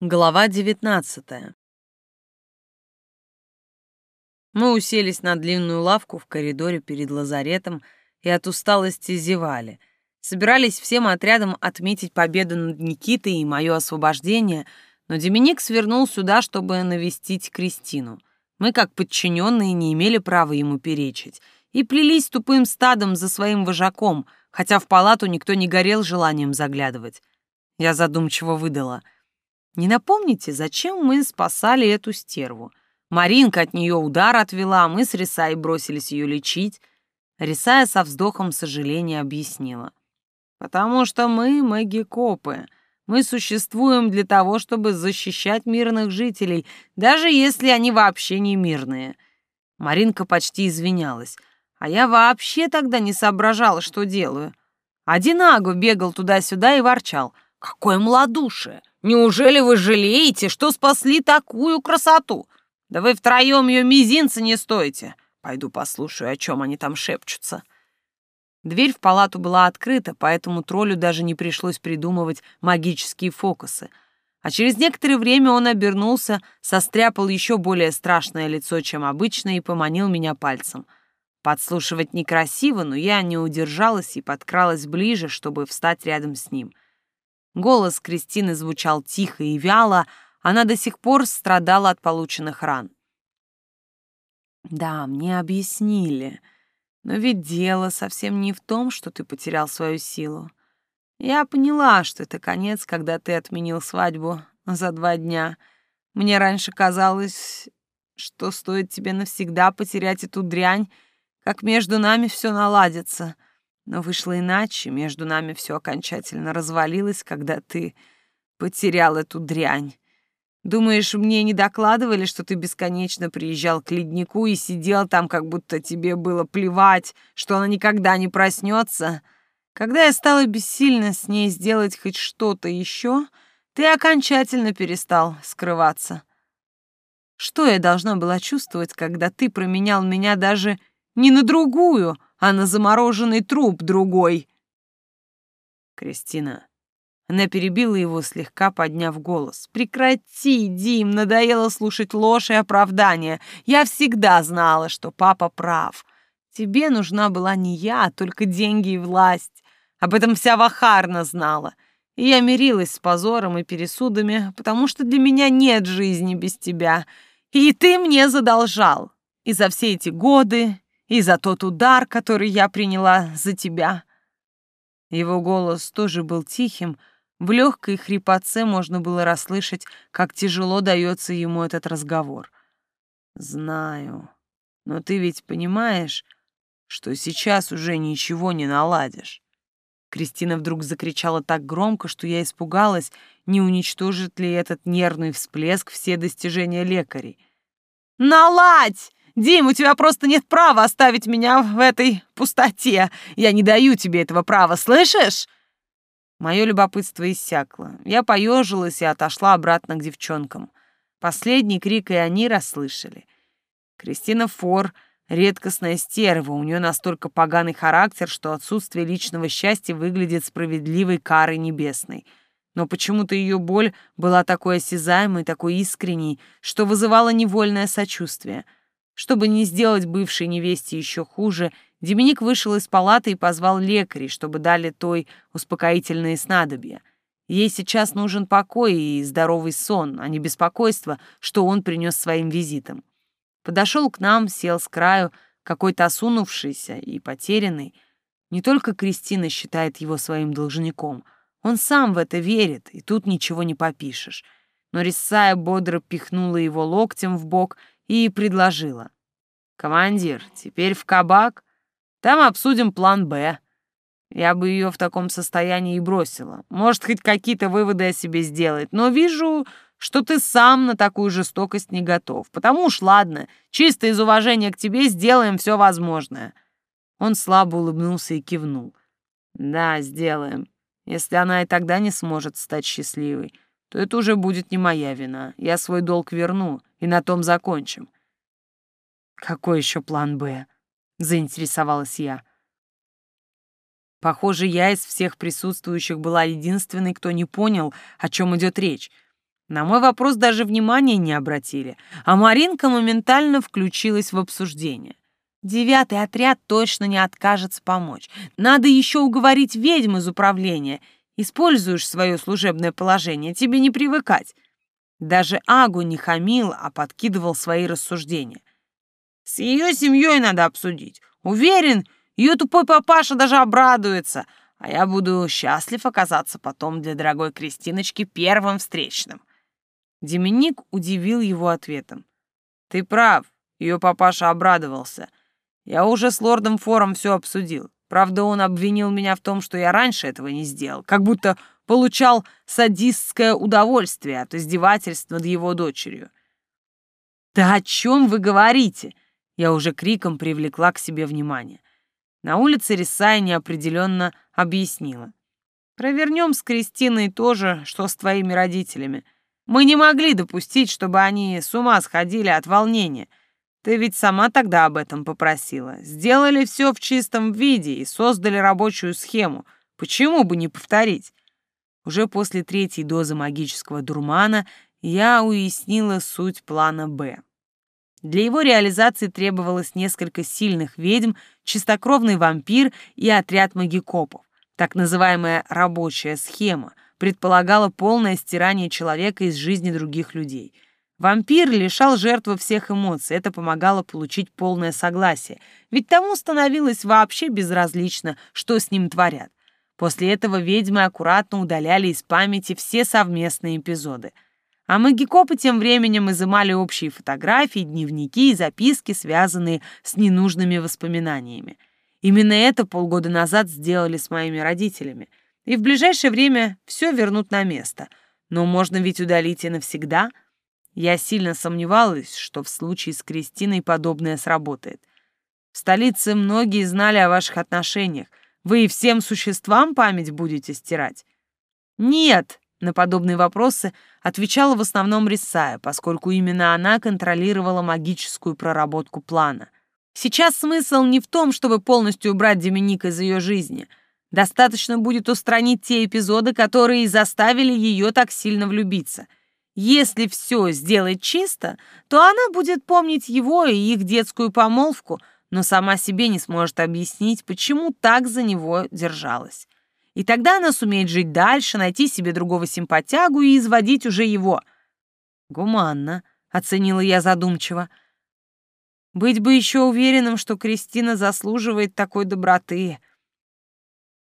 Глава девятнадцатая. Мы уселись на длинную лавку в коридоре перед лазаретом и от усталости зевали. Собирались всем отрядом отметить победу над Никитой и мое освобождение, но Деминик свернул сюда, чтобы навестить Кристину. Мы, как подчиненные, не имели права ему перечить и плелись тупым стадом за своим вожаком, хотя в палату никто не горел желанием заглядывать. Я задумчиво выдала — не напомните, зачем мы спасали эту стерву? Маринка от нее удар отвела, а мы с Рисай бросились ее лечить. Рисая со вздохом сожаления объяснила. «Потому что мы магикопы. Мы существуем для того, чтобы защищать мирных жителей, даже если они вообще не мирные». Маринка почти извинялась. А я вообще тогда не соображала, что делаю. Один Агу бегал туда-сюда и ворчал. «Какое малодушие! Неужели вы жалеете, что спасли такую красоту? Да вы втроем ее мизинца не стоите. Пойду послушаю, о чем они там шепчутся». Дверь в палату была открыта, поэтому троллю даже не пришлось придумывать магические фокусы. А через некоторое время он обернулся, состряпал еще более страшное лицо, чем обычно, и поманил меня пальцем. Подслушивать некрасиво, но я не удержалась и подкралась ближе, чтобы встать рядом с ним — Голос Кристины звучал тихо и вяло, она до сих пор страдала от полученных ран. «Да, мне объяснили, но ведь дело совсем не в том, что ты потерял свою силу. Я поняла, что это конец, когда ты отменил свадьбу за два дня. Мне раньше казалось, что стоит тебе навсегда потерять эту дрянь, как между нами все наладится». Но вышло иначе, между нами все окончательно развалилось, когда ты потерял эту дрянь. Думаешь, мне не докладывали, что ты бесконечно приезжал к леднику и сидел там, как будто тебе было плевать, что она никогда не проснется? Когда я стала бессильна с ней сделать хоть что-то еще, ты окончательно перестал скрываться. Что я должна была чувствовать, когда ты променял меня даже не на другую, а на замороженный труп другой. Кристина. Она перебила его, слегка подняв голос. «Прекрати, Дим, надоело слушать ложь и оправдания. Я всегда знала, что папа прав. Тебе нужна была не я, а только деньги и власть. Об этом вся Вахарна знала. И я мирилась с позором и пересудами, потому что для меня нет жизни без тебя. И ты мне задолжал. И за все эти годы, и за тот удар, который я приняла за тебя». Его голос тоже был тихим, в легкой хрипотце можно было расслышать, как тяжело дается ему этот разговор. «Знаю, но ты ведь понимаешь, что сейчас уже ничего не наладишь». Кристина вдруг закричала так громко, что я испугалась, не уничтожит ли этот нервный всплеск все достижения лекарей. «Наладь! Дим, у тебя просто нет права оставить меня в этой пустоте. Я не даю тебе этого права, слышишь?» Мое любопытство иссякло. Я поежилась и отошла обратно к девчонкам. Последний крик и они расслышали. Кристина Фор — редкостная стерва, у нее настолько поганый характер, что отсутствие личного счастья выглядит справедливой карой небесной. Но почему-то ее боль была такой осязаемой, такой искренней, что вызывала невольное сочувствие — чтобы не сделать бывшей невесте еще хуже, Деминик вышел из палаты и позвал лекарей, чтобы дали той успокоительные снадобья. Ей сейчас нужен покой и здоровый сон, а не беспокойство, что он принес своим визитом. Подошел к нам, сел с краю, какой-то осунувшийся и потерянный. Не только Кристина считает его своим должником, он сам в это верит, и тут ничего не попишешь. Но Рисая бодро пихнула его локтем в бок и предложила. «Командир, теперь в кабак. Там обсудим план «Б». Я бы ее в таком состоянии и бросила. Может, хоть какие-то выводы о себе сделать. Но вижу, что ты сам на такую жестокость не готов. Потому уж ладно, чисто из уважения к тебе сделаем все возможное». Он слабо улыбнулся и кивнул. «Да, сделаем. Если она и тогда не сможет стать счастливой, то это уже будет не моя вина. Я свой долг верну, и на том закончим. Какой еще план «Б»? Заинтересовалась я. Похоже, я из всех присутствующих была единственной, кто не понял, о чем идет речь. На мой вопрос даже внимания не обратили, а Маринка моментально включилась в обсуждение. Девятый отряд точно не откажется помочь. Надо еще уговорить ведьм из управления. Используешь свое служебное положение, тебе не привыкать. Даже Агу не хамил, а подкидывал свои рассуждения. С ее семьей надо обсудить. Уверен, ее тупой папаша даже обрадуется, а я буду счастлив оказаться потом для дорогой Кристиночки первым встречным. Деминик удивил его ответом. «Ты прав, ее папаша обрадовался. Я уже с лордом Фором все обсудил. Правда, он обвинил меня в том, что я раньше этого не сделал, как будто получал садистское удовольствие от издевательств над его дочерью. «Да о чем вы говорите?» Я уже криком привлекла к себе внимание. На улице Рисая неопределенно объяснила. «Провернем с Кристиной то же, что с твоими родителями. Мы не могли допустить, чтобы они с ума сходили от волнения. Ты ведь сама тогда об этом попросила. Сделали все в чистом виде и создали рабочую схему. Почему бы не повторить? Уже после третьей дозы магического дурмана я уяснила суть плана «Б». Для его реализации требовалось несколько сильных ведьм, чистокровный вампир и отряд магикопов. Так называемая «рабочая схема» предполагала полное стирание человека из жизни других людей — Вампир лишал жертву всех эмоций, это помогало получить полное согласие, ведь тому становилось вообще безразлично, что с ним творят. После этого ведьмы аккуратно удаляли из памяти все совместные эпизоды. А магикопы тем временем изымали общие фотографии, дневники и записки, связанные с ненужными воспоминаниями. Именно это полгода назад сделали с моими родителями. И в ближайшее время все вернут на место. Но можно ведь удалить и навсегда — я сильно сомневалась, что в случае с Кристиной подобное сработает. В столице многие знали о ваших отношениях. Вы и всем существам память будете стирать? Нет, на подобные вопросы отвечала в основном Рисая, поскольку именно она контролировала магическую проработку плана. Сейчас смысл не в том, чтобы полностью убрать Деминика из ее жизни. Достаточно будет устранить те эпизоды, которые заставили ее так сильно влюбиться — если все сделать чисто, то она будет помнить его и их детскую помолвку, но сама себе не сможет объяснить, почему так за него держалась. И тогда она сумеет жить дальше, найти себе другого симпатягу и изводить уже его. «Гуманно», — оценила я задумчиво. «Быть бы еще уверенным, что Кристина заслуживает такой доброты».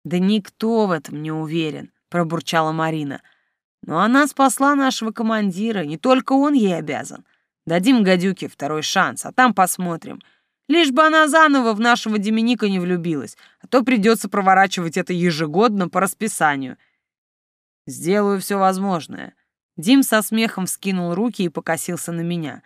«Да никто в этом не уверен», — пробурчала Марина. Но она спасла нашего командира, не только он ей обязан. Дадим гадюке второй шанс, а там посмотрим. Лишь бы она заново в нашего Деминика не влюбилась, а то придется проворачивать это ежегодно по расписанию. Сделаю все возможное. Дим со смехом вскинул руки и покосился на меня.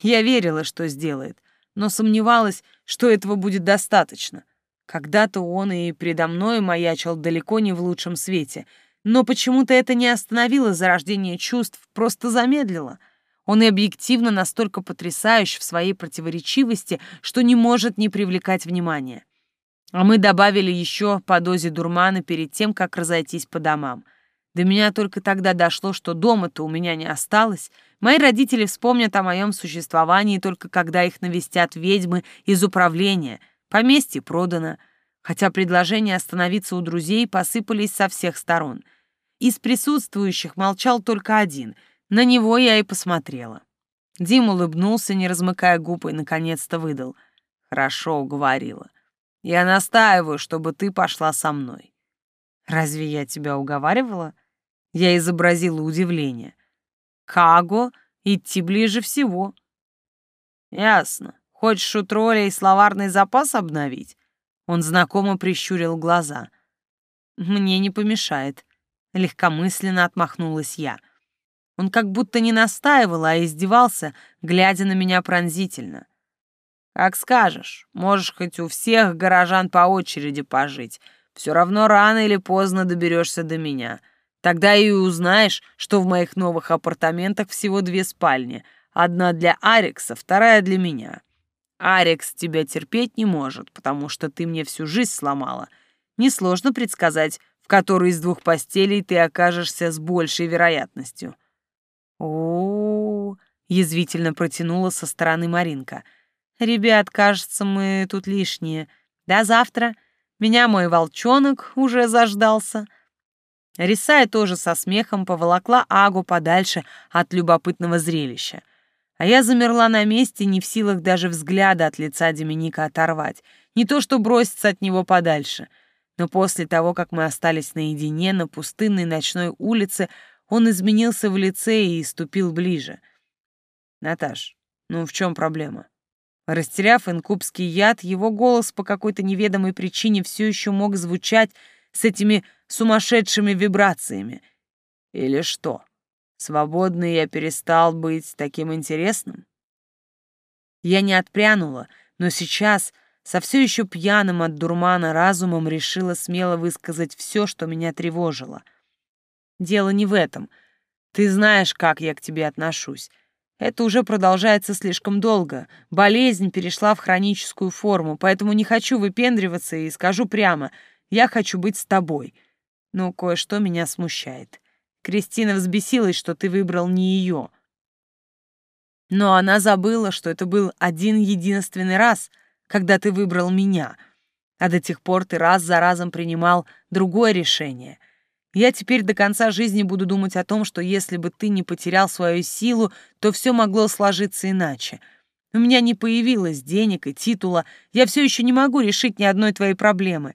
Я верила, что сделает, но сомневалась, что этого будет достаточно. Когда-то он и предо мной маячил далеко не в лучшем свете — но почему-то это не остановило зарождение чувств, просто замедлило. Он и объективно настолько потрясающ в своей противоречивости, что не может не привлекать внимания. А мы добавили еще по дозе дурмана перед тем, как разойтись по домам. До меня только тогда дошло, что дома-то у меня не осталось. Мои родители вспомнят о моем существовании только когда их навестят ведьмы из управления. Поместье продано. Хотя предложения остановиться у друзей посыпались со всех сторон — из присутствующих молчал только один. На него я и посмотрела. Дим улыбнулся, не размыкая губ, и наконец-то выдал. «Хорошо, уговорила. Я настаиваю, чтобы ты пошла со мной». «Разве я тебя уговаривала?» Я изобразила удивление. «Каго идти ближе всего». «Ясно. Хочешь у троллей словарный запас обновить?» Он знакомо прищурил глаза. «Мне не помешает. Легкомысленно отмахнулась я. Он как будто не настаивал, а издевался, глядя на меня пронзительно. «Как скажешь, можешь хоть у всех горожан по очереди пожить. Все равно рано или поздно доберешься до меня. Тогда и узнаешь, что в моих новых апартаментах всего две спальни. Одна для Арикса, вторая для меня. Арикс тебя терпеть не может, потому что ты мне всю жизнь сломала. Несложно предсказать, в которой из двух постелей ты окажешься с большей вероятностью. О, язвительно протянула со стороны Маринка. Ребят, кажется, мы тут лишние. До завтра. Меня мой волчонок уже заждался. Рисая тоже со смехом поволокла Агу подальше от любопытного зрелища. А я замерла на месте, не в силах даже взгляда от лица Деминика оторвать. Не то что броситься от него подальше. Но после того, как мы остались наедине на пустынной ночной улице, он изменился в лице и ступил ближе. «Наташ, ну в чем проблема?» Растеряв инкубский яд, его голос по какой-то неведомой причине все еще мог звучать с этими сумасшедшими вибрациями. Или что? Свободный я перестал быть таким интересным? Я не отпрянула, но сейчас, со все еще пьяным от дурмана разумом, решила смело высказать все, что меня тревожило. Дело не в этом. Ты знаешь, как я к тебе отношусь. Это уже продолжается слишком долго. Болезнь перешла в хроническую форму, поэтому не хочу выпендриваться и скажу прямо, я хочу быть с тобой. Но кое-что меня смущает. Кристина взбесилась, что ты выбрал не ее. Но она забыла, что это был один единственный раз, когда ты выбрал меня, а до тех пор ты раз за разом принимал другое решение — я теперь до конца жизни буду думать о том, что если бы ты не потерял свою силу, то все могло сложиться иначе. У меня не появилось денег и титула, я все еще не могу решить ни одной твоей проблемы.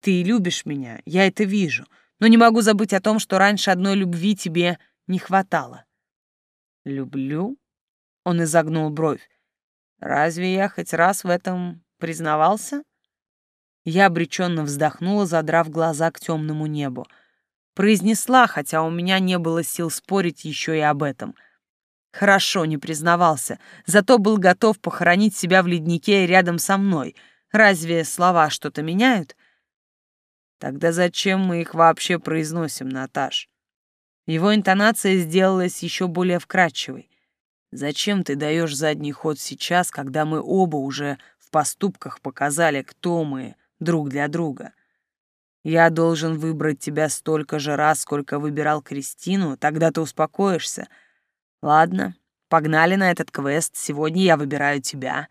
Ты любишь меня, я это вижу, но не могу забыть о том, что раньше одной любви тебе не хватало. Люблю? Он изогнул бровь. Разве я хоть раз в этом признавался? Я обреченно вздохнула, задрав глаза к темному небу. Произнесла, хотя у меня не было сил спорить еще и об этом. Хорошо, не признавался, зато был готов похоронить себя в леднике рядом со мной. Разве слова что-то меняют? Тогда зачем мы их вообще произносим, Наташ? Его интонация сделалась еще более вкрадчивой. Зачем ты даешь задний ход сейчас, когда мы оба уже в поступках показали, кто мы друг для друга? Я должен выбрать тебя столько же раз, сколько выбирал Кристину, тогда ты успокоишься. Ладно, погнали на этот квест, сегодня я выбираю тебя».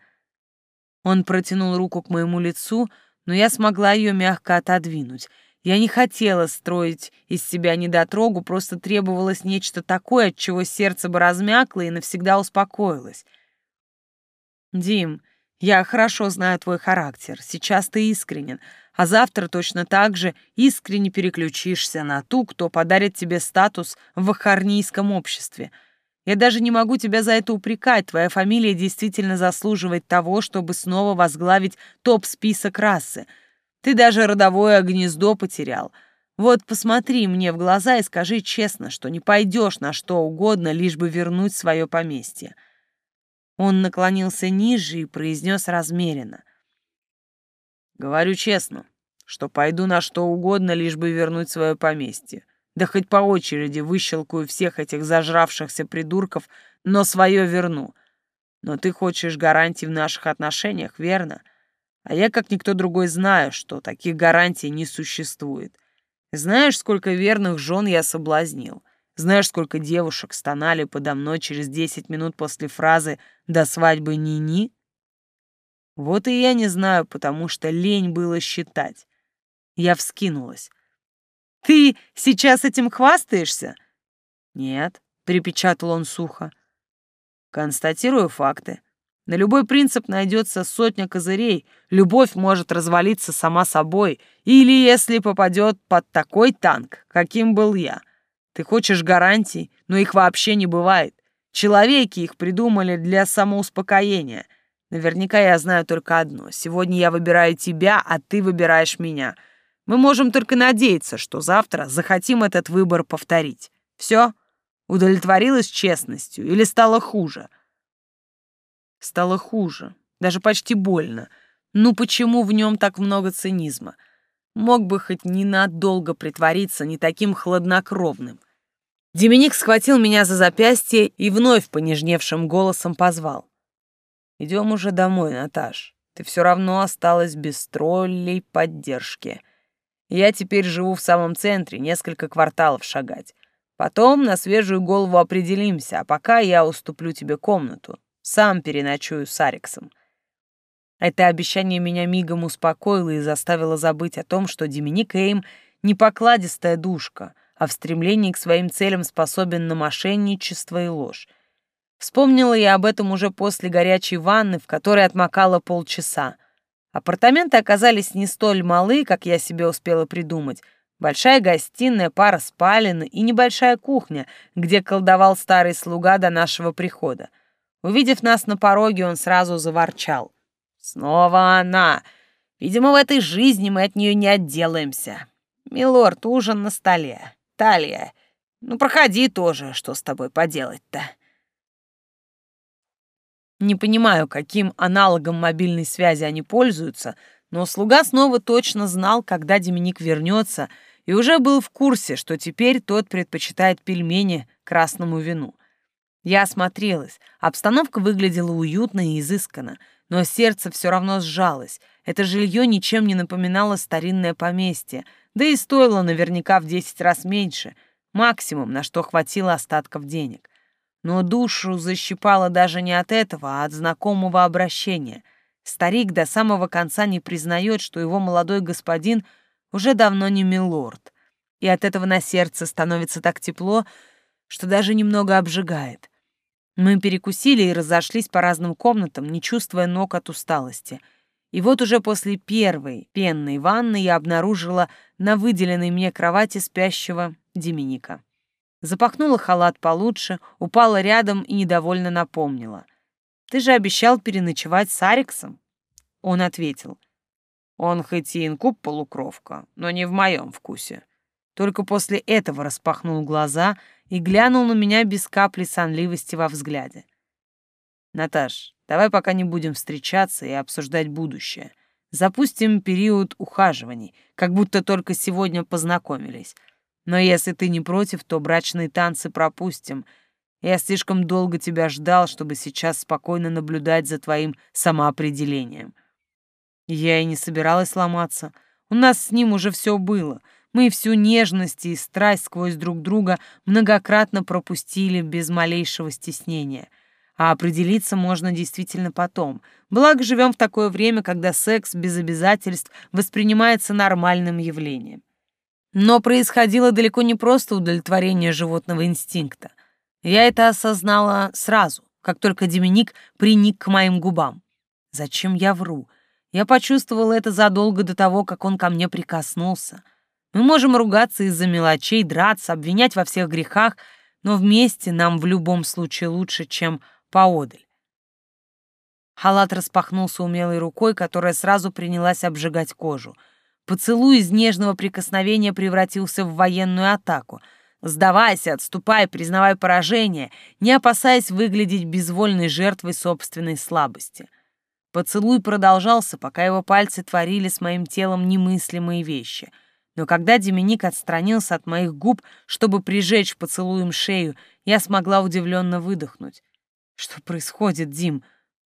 Он протянул руку к моему лицу, но я смогла ее мягко отодвинуть. Я не хотела строить из себя недотрогу, просто требовалось нечто такое, от чего сердце бы размякло и навсегда успокоилось. «Дим, я хорошо знаю твой характер, сейчас ты искренен, а завтра точно так же искренне переключишься на ту, кто подарит тебе статус в ахарнийском обществе. Я даже не могу тебя за это упрекать, твоя фамилия действительно заслуживает того, чтобы снова возглавить топ-список расы. Ты даже родовое гнездо потерял. Вот посмотри мне в глаза и скажи честно, что не пойдешь на что угодно, лишь бы вернуть свое поместье». Он наклонился ниже и произнес размеренно. Говорю честно, что пойду на что угодно, лишь бы вернуть свое поместье. Да хоть по очереди выщелкаю всех этих зажравшихся придурков, но свое верну. Но ты хочешь гарантий в наших отношениях, верно? А я, как никто другой, знаю, что таких гарантий не существует. Знаешь, сколько верных жен я соблазнил? Знаешь, сколько девушек стонали подо мной через десять минут после фразы «до свадьбы ни-ни»? Вот и я не знаю, потому что лень было считать. Я вскинулась. «Ты сейчас этим хвастаешься?» «Нет», — припечатал он сухо. «Констатирую факты. На любой принцип найдется сотня козырей. Любовь может развалиться сама собой. Или если попадет под такой танк, каким был я. Ты хочешь гарантий, но их вообще не бывает. Человеки их придумали для самоуспокоения. Наверняка я знаю только одно. Сегодня я выбираю тебя, а ты выбираешь меня. Мы можем только надеяться, что завтра захотим этот выбор повторить. Все? Удовлетворилась честностью или стало хуже? Стало хуже. Даже почти больно. Ну почему в нем так много цинизма? Мог бы хоть ненадолго притвориться не таким хладнокровным. Деминик схватил меня за запястье и вновь понежневшим голосом позвал. Идем уже домой, Наташ. Ты все равно осталась без троллей поддержки. Я теперь живу в самом центре, несколько кварталов шагать. Потом на свежую голову определимся, а пока я уступлю тебе комнату. Сам переночую с Ариксом. Это обещание меня мигом успокоило и заставило забыть о том, что Доминик Эйм не покладистая душка, а в стремлении к своим целям способен на мошенничество и ложь. Вспомнила я об этом уже после горячей ванны, в которой отмокала полчаса. Апартаменты оказались не столь малы, как я себе успела придумать. Большая гостиная, пара спален и небольшая кухня, где колдовал старый слуга до нашего прихода. Увидев нас на пороге, он сразу заворчал. «Снова она! Видимо, в этой жизни мы от нее не отделаемся. Милорд, ужин на столе. Талия, ну проходи тоже, что с тобой поделать-то?» Не понимаю, каким аналогом мобильной связи они пользуются, но слуга снова точно знал, когда Деминик вернется, и уже был в курсе, что теперь тот предпочитает пельмени красному вину. Я осмотрелась, обстановка выглядела уютно и изысканно, но сердце все равно сжалось. Это жилье ничем не напоминало старинное поместье, да и стоило наверняка в десять раз меньше, максимум, на что хватило остатков денег но душу защипало даже не от этого, а от знакомого обращения. Старик до самого конца не признает, что его молодой господин уже давно не милорд, и от этого на сердце становится так тепло, что даже немного обжигает. Мы перекусили и разошлись по разным комнатам, не чувствуя ног от усталости. И вот уже после первой пенной ванны я обнаружила на выделенной мне кровати спящего Деминика. Запахнула халат получше, упала рядом и недовольно напомнила. «Ты же обещал переночевать с Ариксом?» Он ответил. «Он хоть и инкуб полукровка, но не в моем вкусе». Только после этого распахнул глаза и глянул на меня без капли сонливости во взгляде. «Наташ, давай пока не будем встречаться и обсуждать будущее. Запустим период ухаживаний, как будто только сегодня познакомились. Но если ты не против, то брачные танцы пропустим. Я слишком долго тебя ждал, чтобы сейчас спокойно наблюдать за твоим самоопределением. Я и не собиралась ломаться. У нас с ним уже все было. Мы всю нежность и страсть сквозь друг друга многократно пропустили без малейшего стеснения. А определиться можно действительно потом. Благо живем в такое время, когда секс без обязательств воспринимается нормальным явлением. Но происходило далеко не просто удовлетворение животного инстинкта. Я это осознала сразу, как только Доминик приник к моим губам. Зачем я вру? Я почувствовала это задолго до того, как он ко мне прикоснулся. Мы можем ругаться из-за мелочей, драться, обвинять во всех грехах, но вместе нам в любом случае лучше, чем поодаль. Халат распахнулся умелой рукой, которая сразу принялась обжигать кожу — Поцелуй из нежного прикосновения превратился в военную атаку. Сдавайся, отступай, признавай поражение, не опасаясь выглядеть безвольной жертвой собственной слабости. Поцелуй продолжался, пока его пальцы творили с моим телом немыслимые вещи. Но когда Деминик отстранился от моих губ, чтобы прижечь поцелуем шею, я смогла удивленно выдохнуть. «Что происходит, Дим?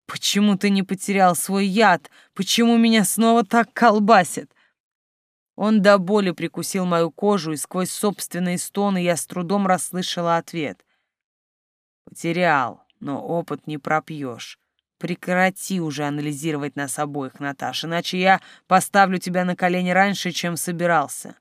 Почему ты не потерял свой яд? Почему меня снова так колбасит?» Он до боли прикусил мою кожу, и сквозь собственные стоны я с трудом расслышала ответ. «Потерял, но опыт не пропьешь. Прекрати уже анализировать нас обоих, Наташа, иначе я поставлю тебя на колени раньше, чем собирался».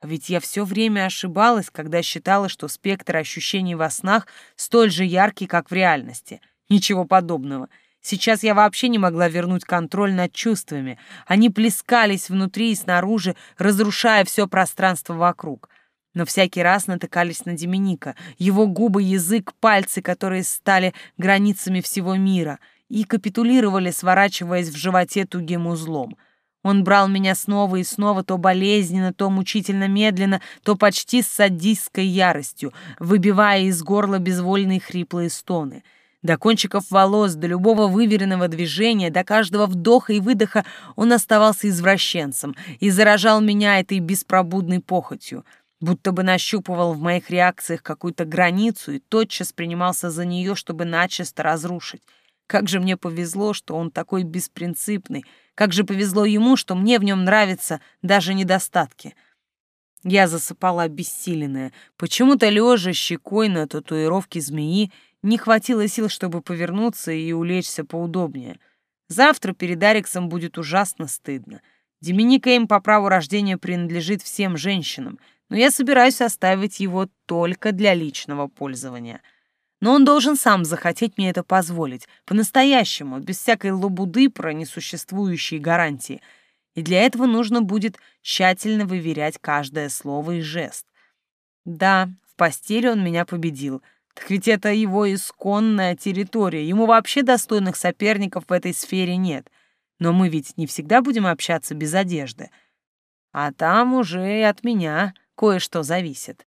А ведь я все время ошибалась, когда считала, что спектр ощущений во снах столь же яркий, как в реальности. Ничего подобного — Сейчас я вообще не могла вернуть контроль над чувствами. Они плескались внутри и снаружи, разрушая все пространство вокруг. Но всякий раз натыкались на Деминика, его губы, язык, пальцы, которые стали границами всего мира, и капитулировали, сворачиваясь в животе тугим узлом. Он брал меня снова и снова, то болезненно, то мучительно медленно, то почти с садистской яростью, выбивая из горла безвольные хриплые стоны — до кончиков волос, до любого выверенного движения, до каждого вдоха и выдоха он оставался извращенцем и заражал меня этой беспробудной похотью, будто бы нащупывал в моих реакциях какую-то границу и тотчас принимался за нее, чтобы начисто разрушить. Как же мне повезло, что он такой беспринципный, как же повезло ему, что мне в нем нравятся даже недостатки. Я засыпала обессиленная. Почему-то лежа щекой на татуировке змеи не хватило сил, чтобы повернуться и улечься поудобнее. Завтра перед Ариксом будет ужасно стыдно. Доминика им по праву рождения принадлежит всем женщинам, но я собираюсь оставить его только для личного пользования. Но он должен сам захотеть мне это позволить, по-настоящему, без всякой лабуды про несуществующие гарантии — и для этого нужно будет тщательно выверять каждое слово и жест. Да, в постели он меня победил, так ведь это его исконная территория, ему вообще достойных соперников в этой сфере нет. Но мы ведь не всегда будем общаться без одежды. А там уже и от меня кое-что зависит.